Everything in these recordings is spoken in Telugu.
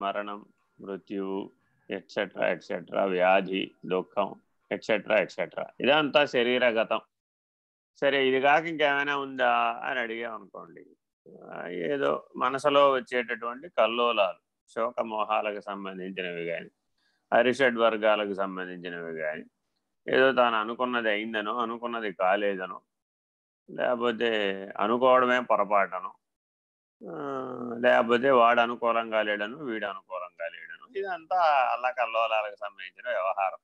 మరణం మృత్యువు ఎట్సెట్రా ఎట్సెట్రా వ్యాధి దుఃఖం ఎట్సెట్రా ఎట్సెట్రా ఇదంతా శరీరగతం. సరే ఇది కాక ఇంకేమైనా ఉందా అని అడిగామనుకోండి. ఏదో మనసులో వచ్చేటటువంటి కల్లోలాలు శోకమోహాలకు సంబంధించినవి కానీ అరిషడ్ వర్గాలకు సంబంధించినవి కానీ ఏదో తాను అనుకున్నది అయిందనో అనుకున్నది కాలేదనో లేకపోతే అనుకోవడమే పొరపాటనో లేకపోతే వాడు అనుకూలంగా లేడను వీడు అనుకూలంగా లేడను. ఇదంతా అల్లకల్లోలాలకు సంబంధించిన వ్యవహారం.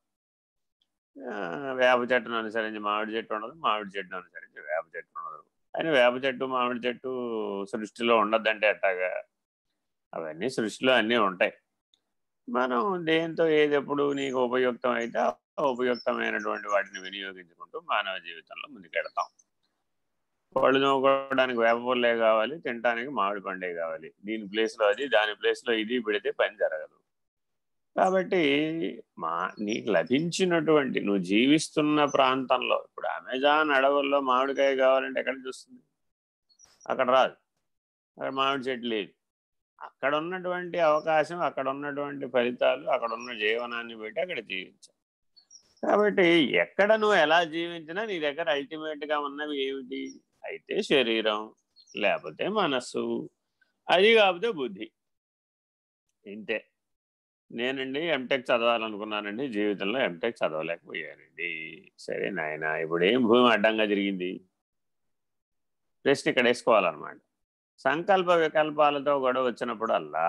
వేప చెట్టును అనుసరించి మామిడి చెట్టు ఉండదు మామిడి చెట్టును అనుసరించి వేప చెట్టు ఉండదు. అని వేప చెట్టు మామిడి చెట్టు సృష్టిలో ఉండద్దంటే అట్టాగా అవన్నీ సృష్టిలో అన్నీ ఉంటాయి. మనం దేంతో ఏది ఎప్పుడు నీకు ఉపయుక్తం అయితే ఉపయుక్తమైనటువంటి వాటిని వినియోగించుకుంటూ మానవ జీవితంలో ముందుకెడతాం. పళ్ళు నవ్వుకోవడానికి వేపపల్లే కావాలి తినడానికి మామిడి పండే కావాలి. దీని ప్లేస్లో అది దాని ప్లేస్లో ఇది పెడితే పని జరగదు. కాబట్టి మా నీకు లభించినటువంటి నువ్వు జీవిస్తున్న ప్రాంతంలో ఇప్పుడు అమెజాన్ అడవుల్లో మామిడికాయ కావాలంటే ఎక్కడ చూస్తుంది? అక్కడ రాదు. అక్కడ మామిడి చెట్టు లేదు. అక్కడ ఉన్నటువంటి అవకాశం అక్కడ ఉన్నటువంటి ఫలితాలు అక్కడ ఉన్న జీవనాన్ని బట్టి అక్కడ జీవించాలి కాబట్టి ఎక్కడ నువ్వు ఎలా జీవించినా నీ దగ్గర అల్టిమేట్గా ఉన్నవి ఏమిటి? అయితే శరీరం లేకపోతే మనస్సు. అది కాకపోతే బుద్ధి. ఇంతే. నేనండి ఎంటెక్ చదవాలనుకున్నానండి. జీవితంలో ఎంటెక్ చదవలేకపోయానండి. సరే నాయన ఇప్పుడు ఏం భూమి అడ్డంగా జరిగింది ప్రశ్న ఇక్కడ వేసుకోవాలన్నమాట. సంకల్ప వికల్పాలతో గొడవ వచ్చినప్పుడల్లా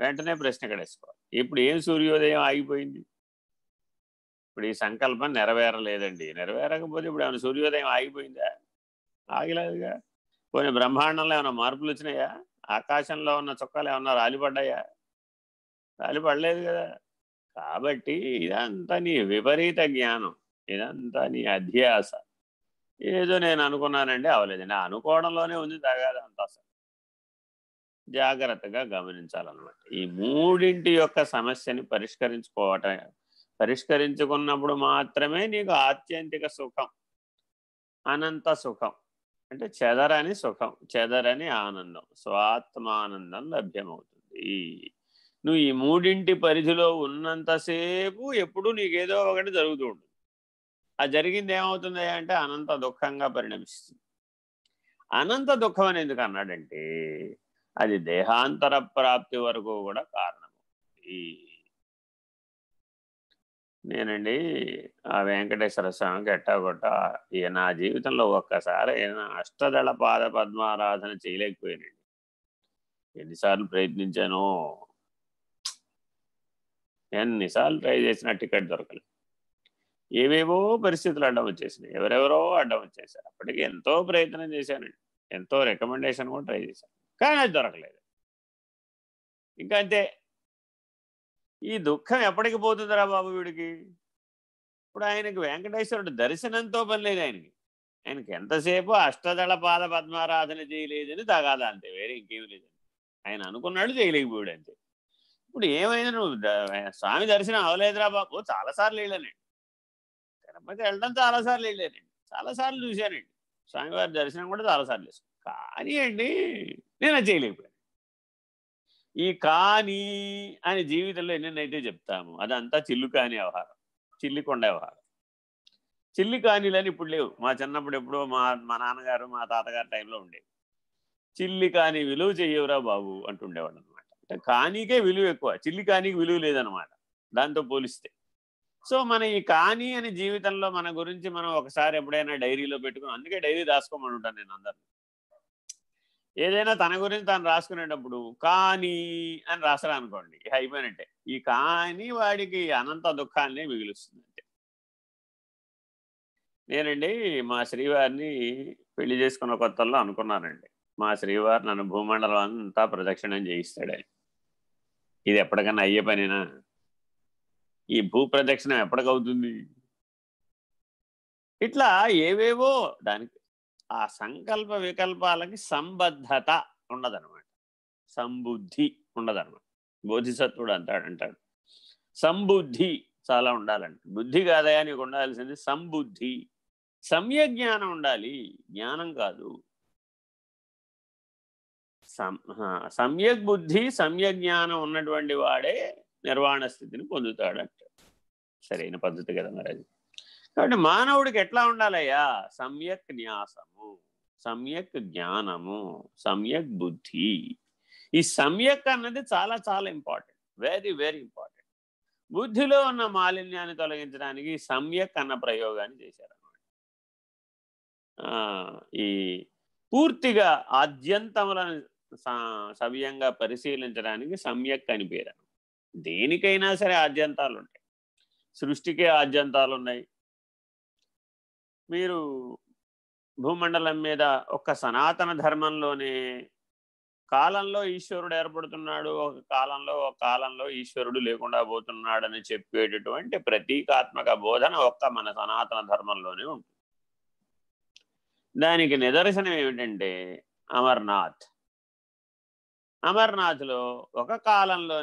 వెంటనే ప్రశ్న ఇక్కడ వేసుకోవాలి. ఇప్పుడు ఏం సూర్యోదయం ఆగిపోయింది? ఇప్పుడు ఈ సంకల్పం నెరవేరలేదండి. నెరవేరకపోతే ఇప్పుడు ఏమైనా సూర్యోదయం ఆగిపోయిందా? ఆగిలేదుగా కొన్ని బ్రహ్మాండంలో ఏమైనా మార్పులు వచ్చినాయా? ఆకాశంలో ఉన్న చుక్కలు ఏమన్నా రాలిపడ్డాయా? రాలిపడలేదు కదా. కాబట్టి ఇదంతా నీ విపరీత జ్ఞానం. ఇదంతా నీ అధ్యాస. ఏదో నేను అనుకున్నానండి అవలేదండి అనుకోవడంలోనే ఉంది తగాదు అంత అసలు. జాగ్రత్తగా గమనించాలన్నమాట. ఈ మూడింటి యొక్క సమస్యని పరిష్కరించుకోవటం పరిష్కరించుకున్నప్పుడు మాత్రమే నీకు ఆత్యంతిక సుఖం అనంత సుఖం. అంటే చెదరని సుఖం చెదరని ఆనందం స్వాత్మానందం లభ్యమవుతుంది. నువ్వు ఈ మూడింటి పరిధిలో ఉన్నంతసేపు ఎప్పుడు నీకేదో ఒకటి జరుగుతూ ఉంటుంది. ఆ జరిగింది ఏమవుతుంది అంటే అనంత దుఃఖంగా పరిణమిస్తుంది. అనంత దుఃఖం అని ఎందుకు అన్నాడంటే అది దేహాంతర ప్రాప్తి వరకు కూడా కారణమవుతుంది. నేనండి ఆ వెంకటేశ్వర స్వామి గట్టాగొట్ట ఇక నా జీవితంలో ఒక్కసారి ఈయన అష్టదళ పాద పద్మారాధన చేయలేకపోయానండి. ఎన్నిసార్లు ప్రయత్నించానో ఎన్నిసార్లు ట్రై చేసిన టికెట్ దొరకలేదు. ఏవేవో పరిస్థితులు అడ్డం వచ్చేసినాయి. ఎవరెవరో అడ్డం వచ్చేసారు. అప్పటికి ఎంతో ప్రయత్నం చేశానండి. ఎంతో రికమెండేషన్ కూడా ట్రై చేశాను. కానీ అది దొరకలేదు. ఇంకా అంతే ఈ దుఃఖం ఎప్పటికి పోతుందిరా బాబు వీడికి? ఇప్పుడు ఆయనకి వెంకటేశ్వరుడు దర్శనంతో పని లేదు ఆయనకి. ఆయనకి ఎంతసేపు అష్టదళ పాద పద్మారాధన చేయలేదని తగాదా అంతే వేరే ఇంకేం లేదండి. ఆయన అనుకున్నాడు చేయలేకపోయాడు అంతే. ఇప్పుడు ఏమైనా నువ్వు స్వామి దర్శనం అవలేదురా బాబు చాలాసార్లు వెళ్ళానండి. తిరుపతి వెళ్ళడం చాలాసార్లు వెళ్ళానండి. చాలాసార్లు చూశానండి. స్వామివారి దర్శనం కూడా చాలాసార్లు చేశాను. కానీ అండి నేను అది చేయలేకపోయాను. ఈ కానీ అని జీవితంలో ఎన్నెన్నైతే చెప్తాము అదంతా చిల్లు కాని వ్యవహారం చిల్లి కొండ వ్యవహారం. చిల్లి కానీలని ఇప్పుడు లేవు. మా చిన్నప్పుడు ఎప్పుడో మా మా నాన్నగారు మా తాతగారు టైంలో ఉండేవి. చిల్లి కాని విలువ చెయ్యవురా బాబు అంటుండేవాడు అనమాట అంటే కానీకే విలువ ఎక్కువ చిల్లి కానీకి విలువ లేదనమాట. దాంతో పోలిస్తే. సో మన ఈ కానీ అని జీవితంలో మన గురించి మనం ఒకసారి ఎప్పుడైనా డైరీలో పెట్టుకుని అందుకే డైరీ దాచుకోమని ఉంటాను నేను అందరిని. ఏదైనా తన గురించి తను రాసుకునేటప్పుడు కానీ అని రాసరా అనుకోండి అయిపోయినట్టే ఈ కానీ వాడికి అనంత దుఃఖాన్ని మిగులుస్తుంది అంటే నేనండి మా శ్రీవారిని పెళ్ళి చేసుకున్న కొత్తల్లో అనుకున్నానండి. మా శ్రీవారు నన్ను భూమండలం అంతా ప్రదక్షిణం చేయిస్తాడని ఇది ఎప్పటికన్నా అయ్యే పనినా? ఈ భూ ప్రదక్షిణం ఎప్పటికవుతుంది? ఇట్లా ఏవేవో దానికి ఆ సంకల్ప వికల్పాలకి సంబద్ధత ఉండదనమాట సంబుద్ధి ఉండదనమాట బోధిసత్వుడు అంటాడు అంటాడు. సంబుద్ధి చాలా ఉండాలంట. బుద్ధి కాదయా నీకు ఉండాల్సింది? సంబుద్ధి. సమ్య జ్ఞానం ఉండాలి. జ్ఞానం కాదు. సమ్యక్ బుద్ధి సమ్యక్ జ్ఞానం ఉన్నటువంటి వాడే నిర్వాణ స్థితిని పొందుతాడంట. సరైన పద్ధతి కదా మరి అది. కాబట్టి మానవుడికి ఎట్లా ఉండాలయ్యా? సమ్యక్ న్యాసము సమ్యక్ జ్ఞానము సమ్యక్ బుద్ధి. ఈ సమ్యక్ అన్నది చాలా చాలా ఇంపార్టెంట్ వెరీ వెరీ ఇంపార్టెంట్. బుద్ధిలో ఉన్న మాలిన్యాన్ని తొలగించడానికి సమ్యక్ అన్న ప్రయోగాన్ని చేశారన్నమాట. ఈ పూర్తిగా ఆద్యంతములను సవ్యంగా పరిశీలించడానికి సమ్యక్ అని పేరు దేనికైనా సరే ఆద్యంతాలు ఉంటాయి సృష్టికే ఆద్యంతాలు ఉన్నాయి మీరు భూమండలం మీద ఒక్క సనాతన ధర్మంలోనే కాలంలో ఈశ్వరుడు ఏర్పడుతున్నాడు ఒక కాలంలో ఒక కాలంలో ఈశ్వరుడు లేకుండా పోతున్నాడని చెప్పేటటువంటి ప్రతీకాత్మక బోధన ఒక్క మన సనాతన ధర్మంలోనే ఉంటుంది. దానికి నిదర్శనం ఏమిటంటే అమర్నాథ్. అమర్నాథ్లో ఒక కాలంలోని